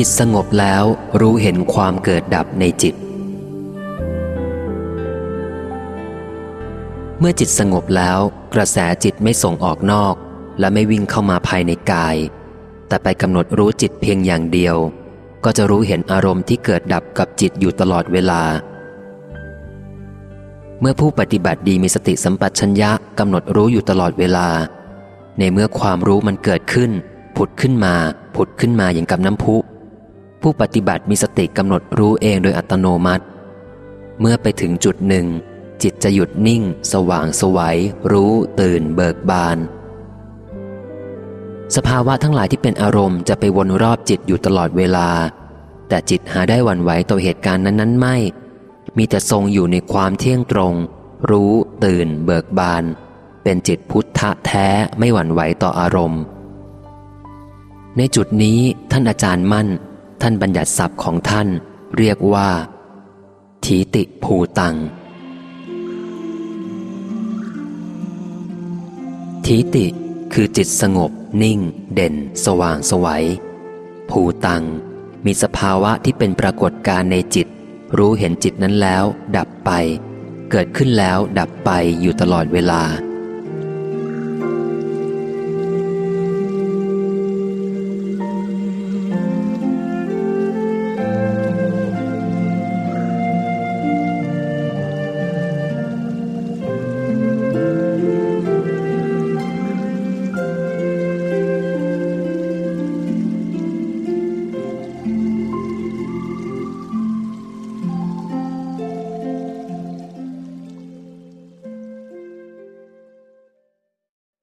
จิตสงบแล้วรู้เห็นความเกิดดับในจิต เมื่อจิตสงบแล้วกระแสจิตไม่ส่งออกนอก และไม่วิ่งเข้ามาภายในกาย แต่ไปกำหนดรู้จิตเพียงอย่างเดียว ก็จะรู้เห็นอารมณ์ที่เกิดดับกับจิตอยู่ตลอดเวลา เมื่อผู้ปฏิบัติดีมีสติสัมปชัญญะกำหนดรู้อยู่ตลอดเวลา ในเมื่อความรู้มันเกิดขึ้น ผุดขึ้นมา ผุดขึ้นมาอย่างกับน้ำพุ ผู้ปฏิบัติมีสติกำหนดรู้เองโดยอัตโนมัติ เมื่อไปถึงจุดหนึ่ง จิตจะหยุดนิ่ง สว่างสวัยรู้ตื่น เบิกบาน สภาวะทั้งหลายที่เป็นอารมณ์จะไปวนรอบจิตอยู่ตลอดเวลา แต่จิตหาได้วันไหวต่อเหตุการณ์นั้นๆ ไม่ มีแต่ทรงอยู่ในความเที่ยงตรง รู้ตื่น เบิกบาน เป็นจิตพุทธะแท้ไม่หวั่นไหวต่ออารมณ์ ในจุดนี้ท่านอาจารย์มั่น ท่านบัญญัติศัพท์ของท่านเรียกว่า ทีติภูตัง ทีติคือจิตสงบ นิ่ง เด่น สว่างสวัย ภูตัง มีสภาวะที่เป็นปรากฏการในจิต รู้เห็นจิตนั้นแล้ว ดับไป เกิดขึ้นแล้วดับไปอยู่ตลอดเวลา